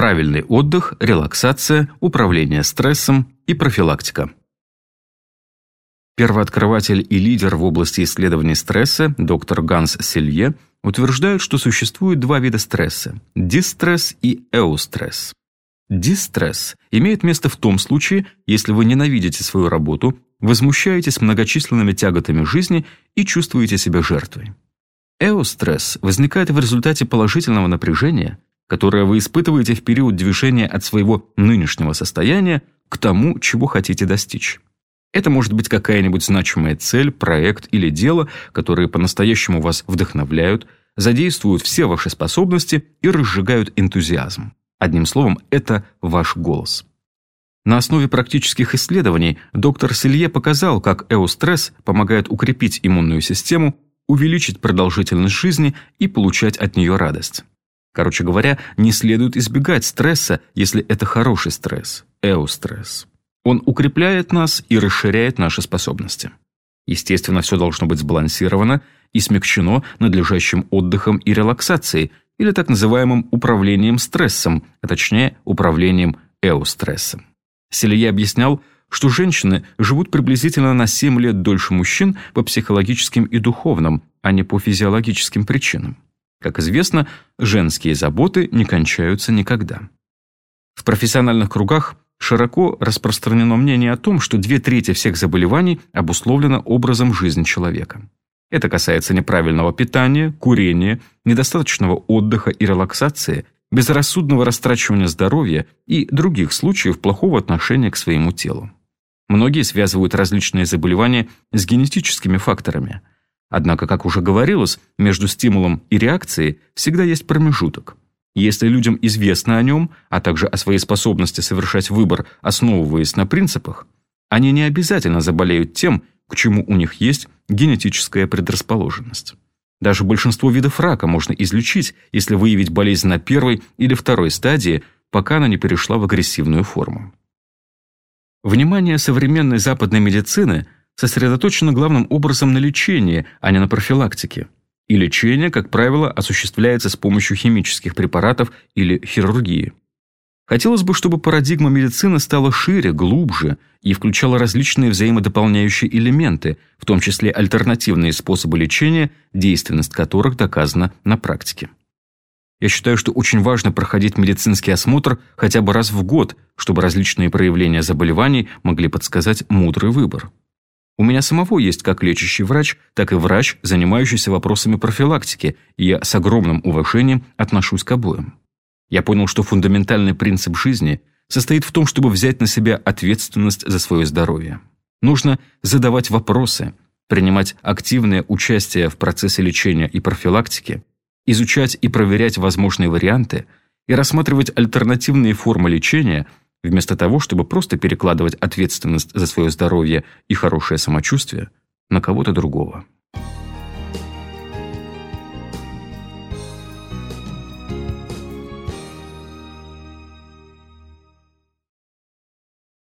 правильный отдых, релаксация, управление стрессом и профилактика. Первооткрыватель и лидер в области исследований стресса доктор Ганс Селье утверждает, что существует два вида стресса – дистресс и эустресс. Дистресс имеет место в том случае, если вы ненавидите свою работу, возмущаетесь многочисленными тяготами жизни и чувствуете себя жертвой. Эостресс возникает в результате положительного напряжения, которое вы испытываете в период движения от своего нынешнего состояния к тому, чего хотите достичь. Это может быть какая-нибудь значимая цель, проект или дело, которые по-настоящему вас вдохновляют, задействуют все ваши способности и разжигают энтузиазм. Одним словом, это ваш голос. На основе практических исследований доктор Селье показал, как эостресс помогает укрепить иммунную систему, увеличить продолжительность жизни и получать от нее радость. Короче говоря, не следует избегать стресса, если это хороший стресс, эостресс. Он укрепляет нас и расширяет наши способности. Естественно, все должно быть сбалансировано и смягчено надлежащим отдыхом и релаксацией, или так называемым управлением стрессом, а точнее управлением эострессом. Селия объяснял, что женщины живут приблизительно на 7 лет дольше мужчин по психологическим и духовным, а не по физиологическим причинам. Как известно, женские заботы не кончаются никогда. В профессиональных кругах широко распространено мнение о том, что две трети всех заболеваний обусловлено образом жизни человека. Это касается неправильного питания, курения, недостаточного отдыха и релаксации, безрассудного растрачивания здоровья и других случаев плохого отношения к своему телу. Многие связывают различные заболевания с генетическими факторами. Однако, как уже говорилось, между стимулом и реакцией всегда есть промежуток. Если людям известно о нем, а также о своей способности совершать выбор, основываясь на принципах, они не обязательно заболеют тем, к чему у них есть генетическая предрасположенность. Даже большинство видов рака можно излечить, если выявить болезнь на первой или второй стадии, пока она не перешла в агрессивную форму. Внимание современной западной медицины сосредоточено главным образом на лечении, а не на профилактике. И лечение, как правило, осуществляется с помощью химических препаратов или хирургии. Хотелось бы, чтобы парадигма медицины стала шире, глубже и включала различные взаимодополняющие элементы, в том числе альтернативные способы лечения, действенность которых доказана на практике. Я считаю, что очень важно проходить медицинский осмотр хотя бы раз в год, чтобы различные проявления заболеваний могли подсказать мудрый выбор. У меня самого есть как лечащий врач, так и врач, занимающийся вопросами профилактики, и я с огромным уважением отношусь к обоим. Я понял, что фундаментальный принцип жизни состоит в том, чтобы взять на себя ответственность за свое здоровье. Нужно задавать вопросы, принимать активное участие в процессе лечения и профилактики, изучать и проверять возможные варианты и рассматривать альтернативные формы лечения, вместо того, чтобы просто перекладывать ответственность за свое здоровье и хорошее самочувствие на кого-то другого.